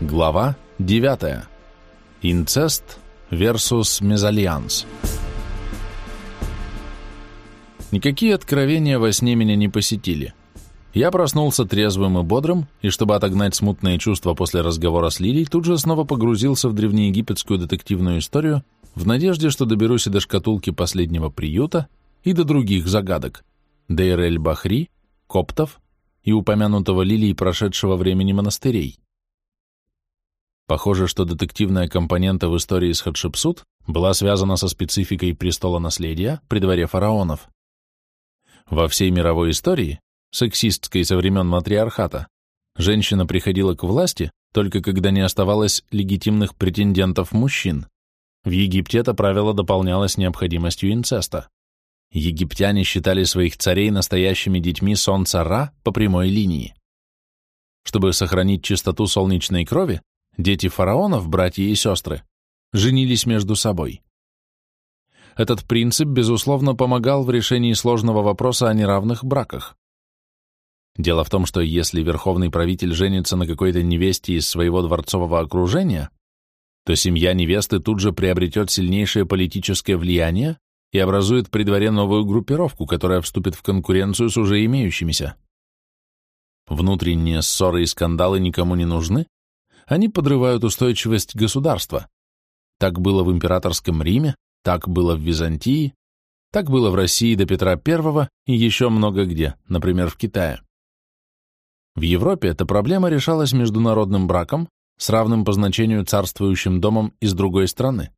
Глава 9. Инцест versus мезальянс. Никакие откровения во сне меня не посетили. Я проснулся трезвым и бодрым, и чтобы отогнать смутные чувства после разговора с Лилей, тут же снова погрузился в древнеегипетскую детективную историю в надежде, что доберусь и до шкатулки последнего приюта, и до других загадок – Дейр-эль-Бахри, коптов и упомянутого Лилии прошедшего времени монастырей. Похоже, что детективная компонента в истории с Хатшепсут была связана со спецификой престола наследия при дворе фараонов. Во всей мировой истории, сексистской со времен матриархата, женщина приходила к власти только когда не оставалось легитимных претендентов мужчин. В Египте это правило дополнялось необходимостью инцеста. Египтяне считали своих царей настоящими детьми солнца Ра по прямой линии. Чтобы сохранить чистоту солнечной крови, Дети фараонов, братья и сестры, женились между собой. Этот принцип, безусловно, помогал в решении сложного вопроса о неравных браках. Дело в том, что если верховный правитель женится на какой-то невесте из своего дворцового окружения, то семья невесты тут же приобретет сильнейшее политическое влияние и образует при дворе новую группировку, которая вступит в конкуренцию с уже имеющимися. Внутренние ссоры и скандалы никому не нужны, они подрывают устойчивость государства. Так было в императорском Риме, так было в Византии, так было в России до Петра I и еще много где, например, в Китае. В Европе эта проблема решалась международным браком с равным по значению царствующим домом из другой страны.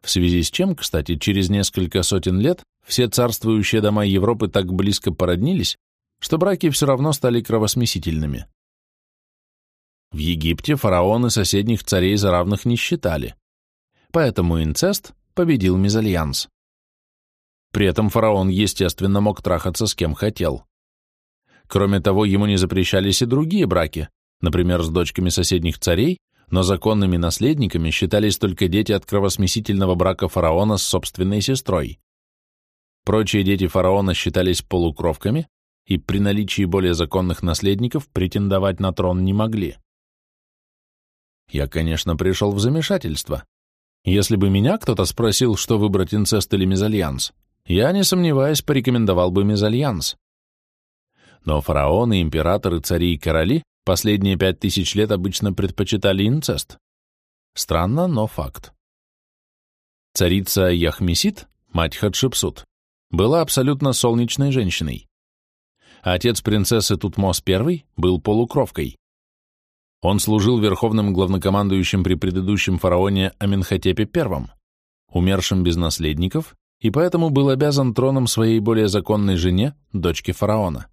В связи с чем, кстати, через несколько сотен лет все царствующие дома Европы так близко породнились, что браки все равно стали кровосмесительными. В Египте фараоны соседних царей за равных не считали, поэтому инцест победил мезальянс. При этом фараон, естественно, мог трахаться с кем хотел. Кроме того, ему не запрещались и другие браки, например, с дочками соседних царей, но законными наследниками считались только дети от кровосмесительного брака фараона с собственной сестрой. Прочие дети фараона считались полукровками и при наличии более законных наследников претендовать на трон не могли. Я, конечно, пришел в замешательство. Если бы меня кто-то спросил, что выбрать инцест или мезальянс, я, не сомневаясь, порекомендовал бы мезальянс. Но фараоны, императоры, цари и короли последние пять тысяч лет обычно предпочитали инцест. Странно, но факт. Царица Яхмесит, мать Хатшепсут, была абсолютно солнечной женщиной. отец принцессы Тутмос I был полукровкой. Он служил верховным главнокомандующим при предыдущем фараоне Аменхотепе I, умершим без наследников, и поэтому был обязан троном своей более законной жене, дочке фараона.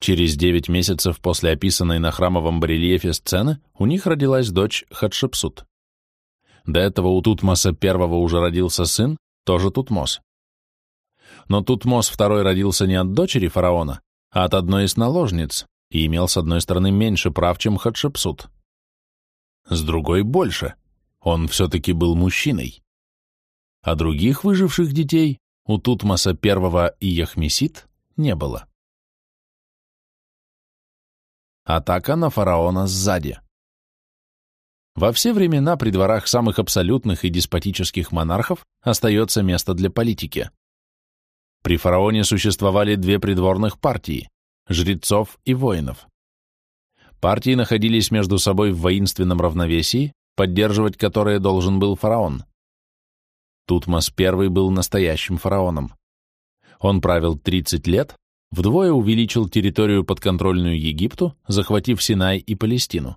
Через девять месяцев после описанной на храмовом барельефе сцены у них родилась дочь Хатшепсут. До этого у Тутмоса I уже родился сын, тоже Тутмос. Но Тутмос II родился не от дочери фараона, а от одной из наложниц, и имел с одной стороны меньше прав, чем Хатшепсут. С другой — больше. Он все-таки был мужчиной. А других выживших детей у Тутмоса I и Яхмесит не было. Атака на фараона сзади. Во все времена при дворах самых абсолютных и деспотических монархов остается место для политики. При фараоне существовали две придворных партии жрецов и воинов. Партии находились между собой в воинственном равновесии, поддерживать которое должен был фараон. Тутмос I был настоящим фараоном. Он правил 30 лет, вдвое увеличил территорию подконтрольную Египту, захватив Синай и Палестину.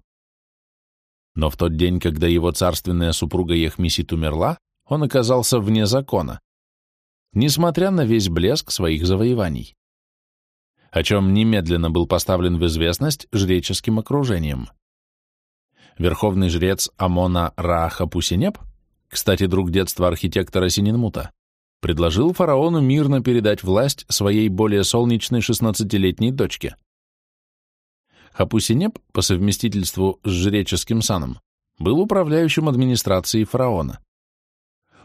Но в тот день, когда его царственная супруга Ехмесит умерла, он оказался вне закона, несмотря на весь блеск своих завоеваний о чем немедленно был поставлен в известность жреческим окружением. Верховный жрец Амона Раахапусинеп, кстати, друг детства архитектора Сининмута, предложил фараону мирно передать власть своей более солнечной 16-летней дочке. Хапусинеп, по совместительству с жреческим саном, был управляющим администрацией фараона.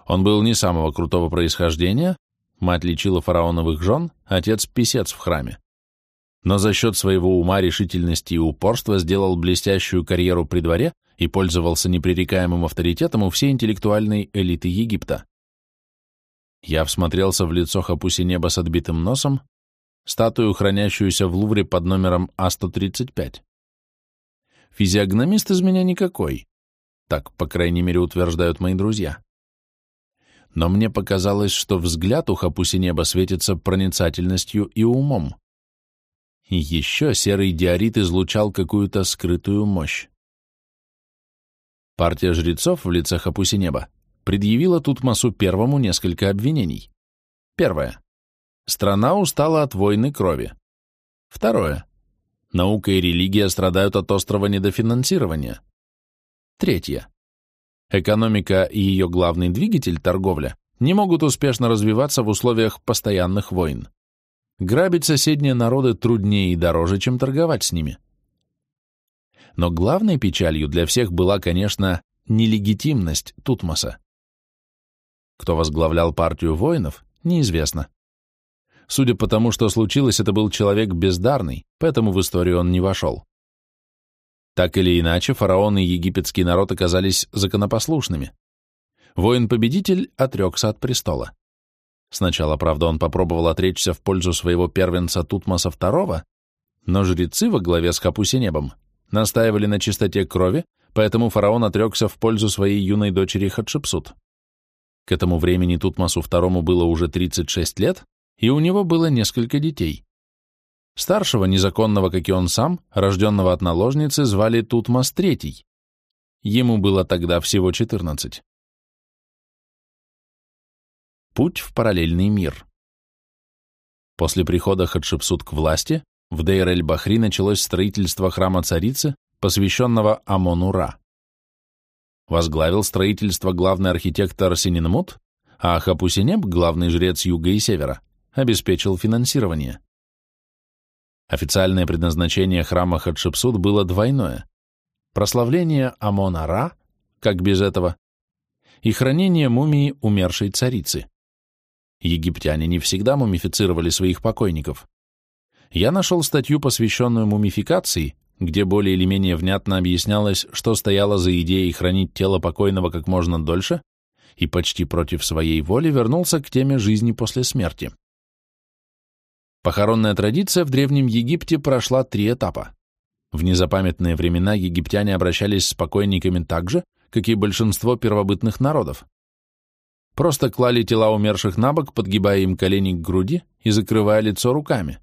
Он был не самого крутого происхождения, мать лечила фараоновых жен, отец – писец в храме. Но за счет своего ума, решительности и упорства сделал блестящую карьеру при дворе и пользовался непререкаемым авторитетом у всей интеллектуальной элиты Египта. Я всмотрелся в лицо Хапуси-неба с отбитым носом, статую, хранящуюся в Лувре под номером А-135. Физиогномист из меня никакой. Так, по крайней мере, утверждают мои друзья. Но мне показалось, что взгляд у Хапуси-неба светится проницательностью и умом. И еще серый диорит излучал какую-то скрытую мощь. Партия жрецов в лице Хапуси-неба предъявила Тутмосу первому несколько обвинений. Первое. Страна устала от войны крови. Второе. Наука и религия страдают от острого недофинансирования. Третье. Экономика и ее главный двигатель, торговля, не могут успешно развиваться в условиях постоянных войн. Грабить соседние народы труднее и дороже, чем торговать с ними. Но главной печалью для всех была, конечно, нелегитимность Тутмоса. Кто возглавлял партию воинов, неизвестно. Судя по тому, что случилось, это был человек бездарный, поэтому в историю он не вошел. Так или иначе, фараон и египетский народ оказались законопослушными. Воин-победитель отрекся от престола. Сначала, правда, он попробовал отречься в пользу своего первенца Тутмоса II, но жрецы во главе с Хапусинебом настаивали на чистоте крови, поэтому фараон отрекся в пользу своей юной дочери Хатшепсут. К этому времени Тутмосу II было уже 36 лет, и у него было несколько детей. Старшего, незаконного, как и он сам, рожденного от наложницы, звали Тутмос III. Ему было тогда всего 14. Путь в параллельный мир. После прихода Хатшепсут к власти в Дейр-эль-Бахри началось строительство храма царицы, посвященного Амон-Ура возглавил строительство главный архитектор Сининмут, а Хапусинеб, главный жрец юга и севера, обеспечил финансирование. Официальное предназначение храма Хатшепсут было двойное – прославление Амон-Ара, как без этого, и хранение мумии умершей царицы. Египтяне не всегда мумифицировали своих покойников. Я нашел статью, посвященную мумификации, где более или менее внятно объяснялось, что стояло за идеей хранить тело покойного как можно дольше, и почти против своей воли вернулся к теме жизни после смерти. Похоронная традиция в Древнем Египте прошла три этапа. В незапамятные времена египтяне обращались с покойниками так же, как и большинство первобытных народов. Просто клали тела умерших на бок, подгибая им колени к груди и закрывая лицо руками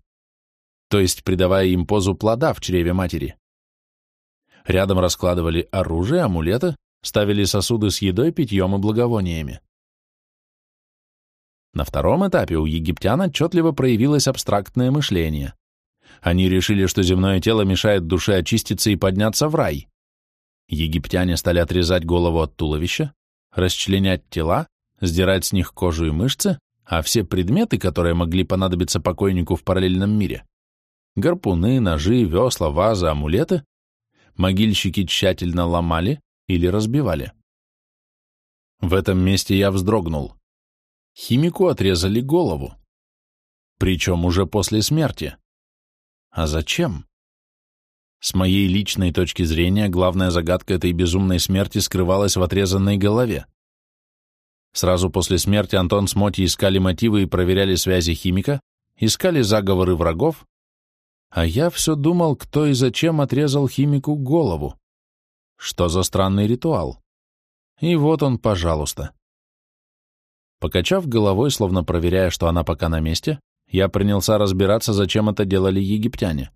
то есть придавая им позу плода в чреве матери. Рядом раскладывали оружие, амулеты, ставили сосуды с едой, питьем и благовониями. На втором этапе у египтян отчетливо проявилось абстрактное мышление. Они решили, что земное тело мешает душе очиститься и подняться в рай. Египтяне стали отрезать голову от туловища, расчленять тела, сдирать с них кожу и мышцы, а все предметы, которые могли понадобиться покойнику в параллельном мире, гарпуны, ножи, весла, вазы, амулеты могильщики тщательно ломали или разбивали. В этом месте я вздрогнул. Химику отрезали голову. Причем уже после смерти. А зачем? С моей личной точки зрения, главная загадка этой безумной смерти скрывалась в отрезанной голове. Сразу после смерти Антон с Моти искали мотивы и проверяли связи химика, искали заговоры врагов, а я все думал, кто и зачем отрезал химику голову. Что за странный ритуал? И вот он, пожалуйста. Покачав головой, словно проверяя, что она пока на месте, я принялся разбираться, зачем это делали египтяне.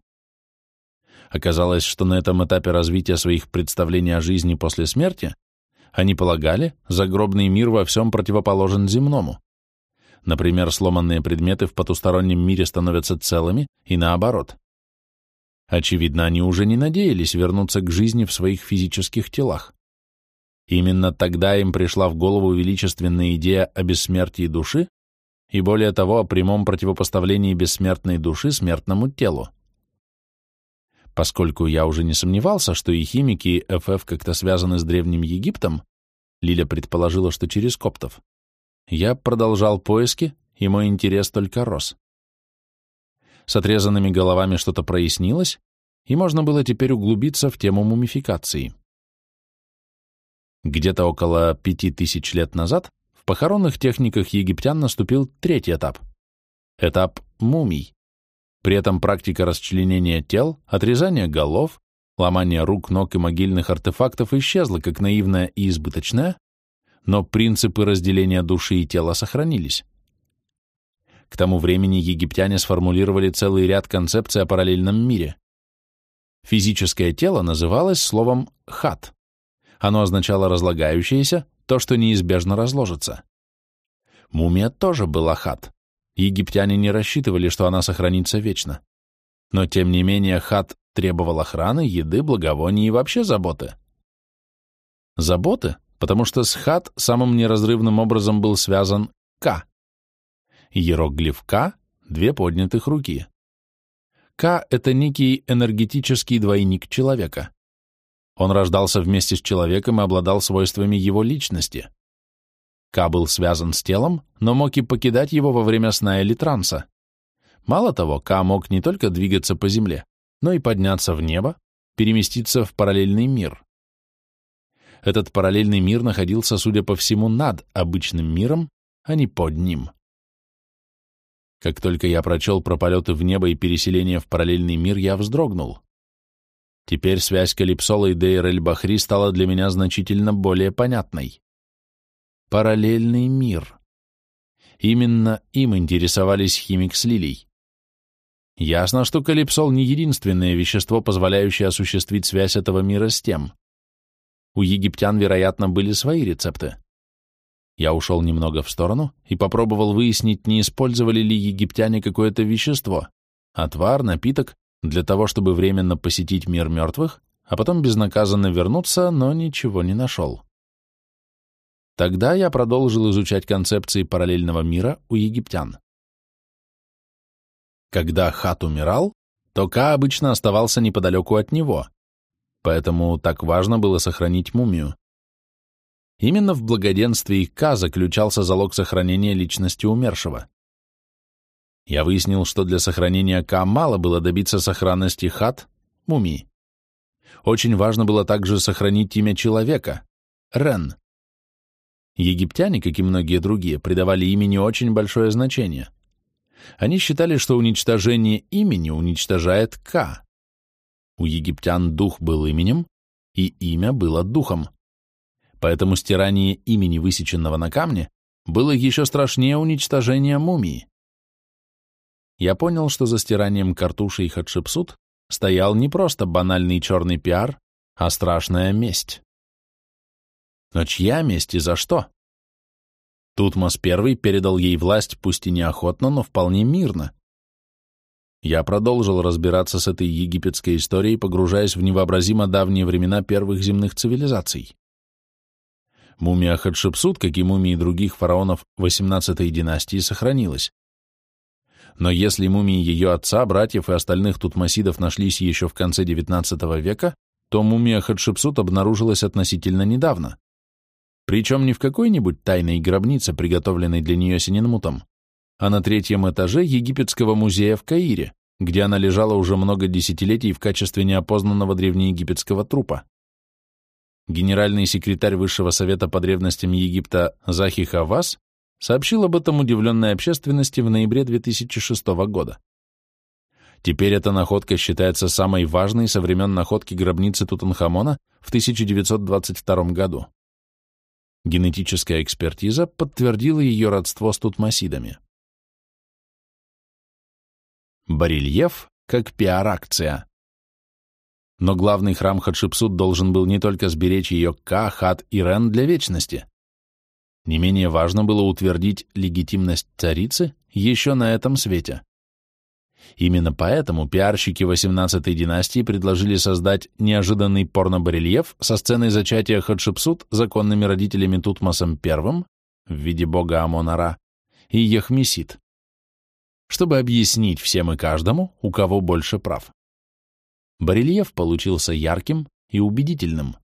Оказалось, что на этом этапе развития своих представлений о жизни после смерти они полагали, загробный мир во всем противоположен земному. Например, сломанные предметы в потустороннем мире становятся целыми и наоборот. Очевидно, они уже не надеялись вернуться к жизни в своих физических телах. Именно тогда им пришла в голову величественная идея о бессмертии души и, более того, о прямом противопоставлении бессмертной души смертному телу. Поскольку я уже не сомневался, что и химики, и ФФ как-то связаны с Древним Египтом, Лиля предположила, что через коптов, я продолжал поиски, и мой интерес только рос. с отрезанными головами что-то прояснилось, и можно было теперь углубиться в тему мумификации. Где-то около пяти тысяч лет назад в похоронных техниках египтян наступил третий этап – этап мумий. При этом практика расчленения тел, отрезания голов, ломания рук, ног и могильных артефактов исчезла как наивная и избыточная, но принципы разделения души и тела сохранились. К тому времени египтяне сформулировали целый ряд концепций о параллельном мире. Физическое тело называлось словом «хат», оно означало разлагающееся, то, что неизбежно разложится. Мумия тоже была хат. Египтяне не рассчитывали, что она сохранится вечно. Но, тем не менее, хат требовал охраны, еды, благовоний и вообще заботы. Заботы, потому что с хат самым неразрывным образом был связан К. Иероглиф К — две поднятых руки. К — это некий энергетический двойник человека. Он рождался вместе с человеком и обладал свойствами его личности. Ка был связан с телом, но мог и покидать его во время сна или транса. Мало того, Ка мог не только двигаться по земле, но и подняться в небо, переместиться в параллельный мир. Этот параллельный мир находился, судя по всему, над обычным миром, а не под ним. Как только я прочел про полеты в небо и переселение в параллельный мир, я вздрогнул. Теперь связь Калипсола и Дейр-эль-Бахри стала для меня значительно более понятной. Параллельный мир. Именно им интересовались химик с Лилей. Ясно, что Калипсол не единственное вещество, позволяющее осуществить связь этого мира с тем. У египтян, вероятно, были свои рецепты. Я ушел немного в сторону и попробовал выяснить, не использовали ли египтяне какое-то вещество, отвар, напиток, для того, чтобы временно посетить мир мертвых, а потом безнаказанно вернуться, но ничего не нашел. Тогда я продолжил изучать концепции параллельного мира у египтян. Когда Хат умирал, то Ка обычно оставался неподалеку от него, поэтому так важно было сохранить мумию. Именно в благоденствии Ка заключался залог сохранения личности умершего. Я выяснил, что для сохранения К мало было добиться сохранности хат, мумии. Очень важно было также сохранить имя человека, Рен. Египтяне, как и многие другие, придавали имени очень большое значение. Они считали, что уничтожение имени уничтожает К. У египтян дух был именем, и имя было духом. Поэтому стирание имени, высеченного на камне, было еще страшнее уничтожения мумии я понял, что за стиранием картуши и Хатшепсут стоял не просто банальный черный пиар, а страшная месть. Но чья месть и за что? Тутмос I передал ей власть пусть и неохотно, но вполне мирно. Я продолжил разбираться с этой египетской историей, погружаясь в невообразимо давние времена первых земных цивилизаций. Мумия Хатшепсут, как и мумии других фараонов XVIII династии, сохранилась но если мумии ее отца, братьев и остальных тутмосидов нашлись еще в конце XIX века, то мумия Хатшепсут обнаружилась относительно недавно. Причем не в какой-нибудь тайной гробнице, приготовленной для нее Синенмутом, а на третьем этаже египетского музея в Каире, где она лежала уже много десятилетий в качестве неопознанного древнеегипетского трупа. Генеральный секретарь Высшего совета по древностям Египта Захи Хавас сообщил об этом удивленной общественности в ноябре 2006 года. Теперь эта находка считается самой важной со времен находки гробницы Тутанхамона в 1922 году. Генетическая экспертиза подтвердила ее родство с тутмосидами. Барельеф как пиар-акция. Но главный храм Хатшепсут должен был не только сберечь ее Ка, Хат и Рен для вечности, не менее важно было утвердить легитимность царицы еще на этом свете. Именно поэтому пиарщики 18-й династии предложили создать неожиданный порно-барельеф со сценой зачатия Хатшепсут законными родителями Тутмосом I в виде бога Амон-Ара и Ехмесит, чтобы объяснить всем и каждому, у кого больше прав. Барельеф получился ярким и убедительным.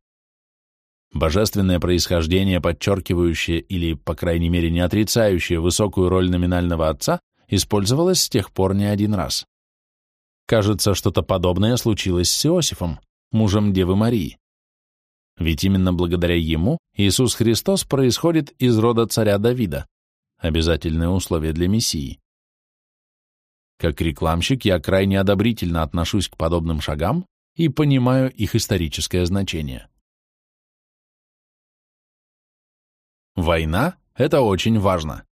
Божественное происхождение, подчеркивающее или, по крайней мере, не отрицающее высокую роль номинального отца, использовалось с тех пор не один раз. Кажется, что-то подобное случилось с Иосифом, мужем Девы Марии. Ведь именно благодаря ему Иисус Христос происходит из рода царя Давида, обязательное условие для Мессии. Как рекламщик я крайне одобрительно отношусь к подобным шагам и понимаю их историческое значение. Война – это очень важно.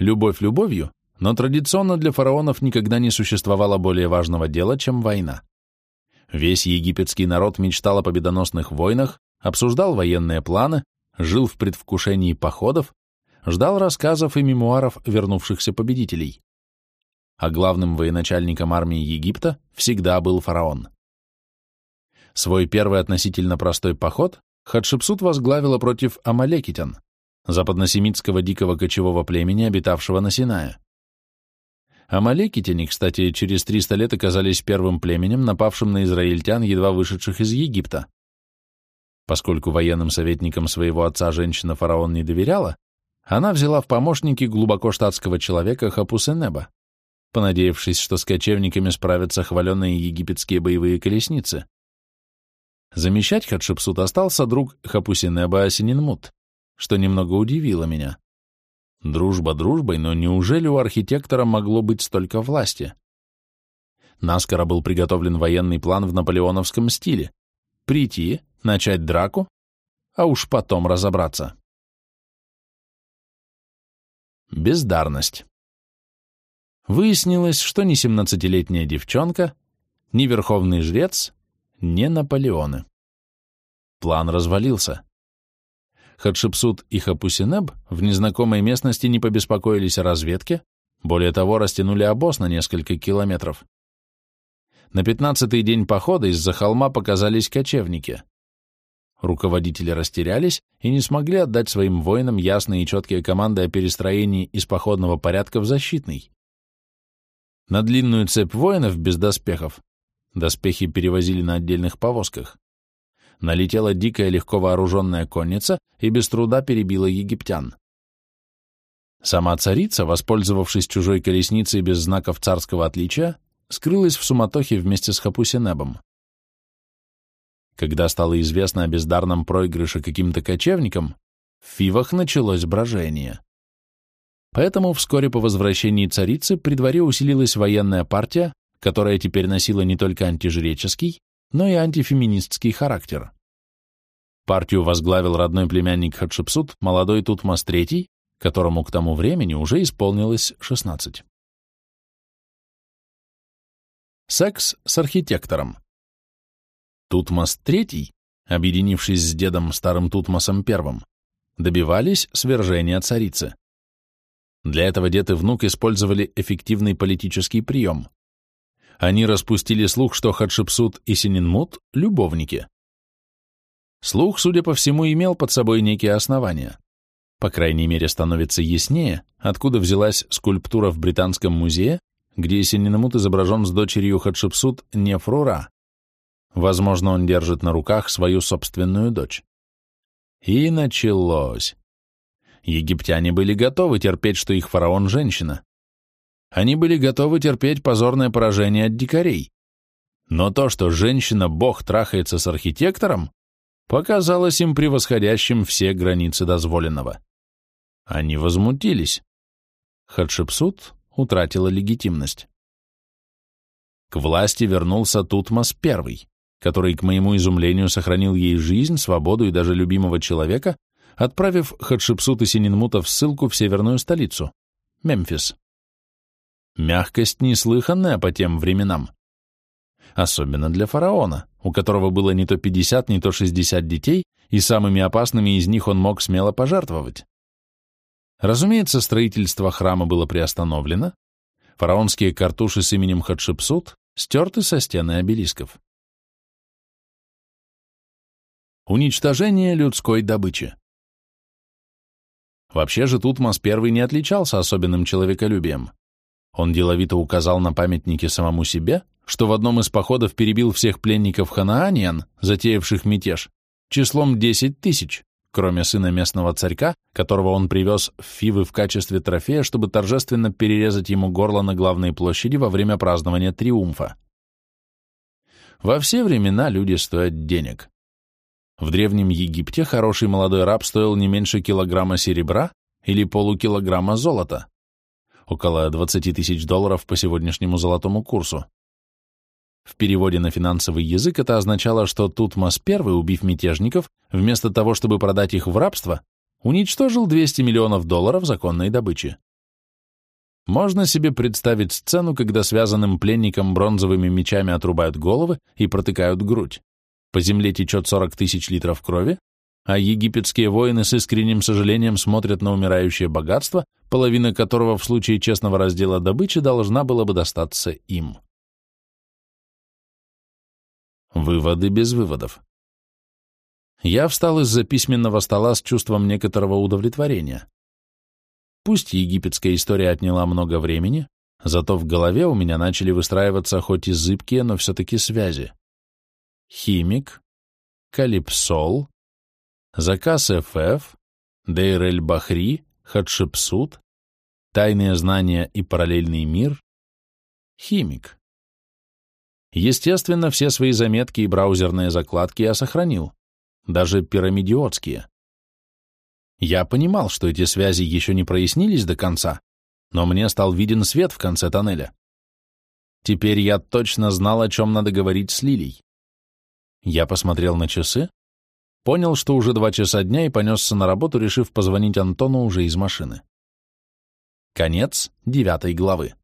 Любовь любовью, но традиционно для фараонов никогда не существовало более важного дела, чем война. Весь египетский народ мечтал о победоносных войнах, обсуждал военные планы, жил в предвкушении походов, ждал рассказов и мемуаров вернувшихся победителей. А главным военачальником армии Египта всегда был фараон. Свой первый относительно простой поход Хатшепсут возглавила против амалекитян, западносемитского дикого кочевого племени, обитавшего на Синае. Амалекитяне, кстати, через 300 лет оказались первым племенем, напавшим на израильтян, едва вышедших из Египта. Поскольку военным советникам своего отца женщина-фараон не доверяла, она взяла в помощники глубоко штатского человека Хапусенеба, понадеявшись, что с кочевниками справятся хваленные египетские боевые колесницы. Замещать Хатшепсут остался друг Хапусинеба Асининмут, что немного удивило меня. Дружба дружбой, но неужели у архитектора могло быть столько власти? Наскоро был приготовлен военный план в наполеоновском стиле. Прийти, начать драку, а уж потом разобраться. Бездарность. Выяснилось, что ни семнадцатилетняя девчонка, ни верховный жрец, ни Наполеоны. План развалился. Хатшепсут и Хапусинеб в незнакомой местности не побеспокоились о разведке, более того, растянули обоз на несколько километров. На пятнадцатый день похода из-за холма показались кочевники. Руководители растерялись и не смогли отдать своим воинам ясные и четкие команды о перестроении из походного порядка в защитный. На длинную цепь воинов без доспехов доспехи перевозили на отдельных повозках налетела дикая легко вооруженная конница и без труда перебила египтян. Сама царица, воспользовавшись чужой колесницей без знаков царского отличия, скрылась в суматохе вместе с Хапусинебом. Когда стало известно о бездарном проигрыше каким-то кочевникам, в Фивах началось брожение. Поэтому вскоре по возвращении царицы при дворе усилилась военная партия, которая теперь носила не только антижреческий, но и антифеминистский характер. Партию возглавил родной племянник Хатшепсут, молодой Тутмос III, которому к тому времени уже исполнилось 16. Секс с архитектором. Тутмос III, объединившись с дедом старым Тутмосом I, добивались свержения царицы. Для этого дед и внук использовали эффективный политический прием. Они распустили слух, что Хатшепсут и Сининмут – любовники. Слух, судя по всему, имел под собой некие основания. По крайней мере, становится яснее, откуда взялась скульптура в Британском музее, где Сининмут изображен с дочерью Хатшепсут Нефрура, Возможно, он держит на руках свою собственную дочь. И началось. Египтяне были готовы терпеть, что их фараон – женщина. Они были готовы терпеть позорное поражение от дикарей. Но то, что женщина-бог трахается с архитектором, показалось им превосходящим все границы дозволенного. Они возмутились. Хатшепсут утратила легитимность. К власти вернулся Тутмос I который, к моему изумлению, сохранил ей жизнь, свободу и даже любимого человека, отправив Хатшепсут и Сининмута в ссылку в северную столицу — Мемфис. Мягкость неслыханная по тем временам. Особенно для фараона, у которого было не то 50, не то 60 детей, и самыми опасными из них он мог смело пожертвовать. Разумеется, строительство храма было приостановлено, фараонские картуши с именем Хатшепсут стерты со стены обелисков. Уничтожение людской добычи. Вообще же Тутмос I не отличался особенным человеколюбием. Он деловито указал на памятнике самому себе, что в одном из походов перебил всех пленников ханааниан, затеявших мятеж, числом 10 тысяч, кроме сына местного царька, которого он привез в Фивы в качестве трофея, чтобы торжественно перерезать ему горло на главной площади во время празднования Триумфа. Во все времена люди стоят денег. В Древнем Египте хороший молодой раб стоил не меньше килограмма серебра или полукилограмма золота, около 20 тысяч долларов по сегодняшнему золотому курсу. В переводе на финансовый язык это означало, что Тутмос I, убив мятежников, вместо того, чтобы продать их в рабство, уничтожил 200 миллионов долларов законной добычи. Можно себе представить сцену, когда связанным пленникам бронзовыми мечами отрубают головы и протыкают грудь. По земле течет 40 тысяч литров крови, а египетские воины с искренним сожалением смотрят на умирающее богатство, половина которого в случае честного раздела добычи должна была бы достаться им. Выводы без выводов. Я встал из-за письменного стола с чувством некоторого удовлетворения. Пусть египетская история отняла много времени, зато в голове у меня начали выстраиваться хоть и зыбкие, но все-таки связи. Химик, Калипсол, заказ ФФ, Дейр-эль-Бахри, Хатшепсут, тайные знания и параллельный мир, химик. Естественно, все свои заметки и браузерные закладки я сохранил, даже пирамидиотские. Я понимал, что эти связи еще не прояснились до конца, но мне стал виден свет в конце тоннеля. Теперь я точно знал, о чем надо говорить с Лилей. Я посмотрел на часы, понял, что уже два часа дня и понесся на работу, решив позвонить Антону уже из машины. Конец девятой главы.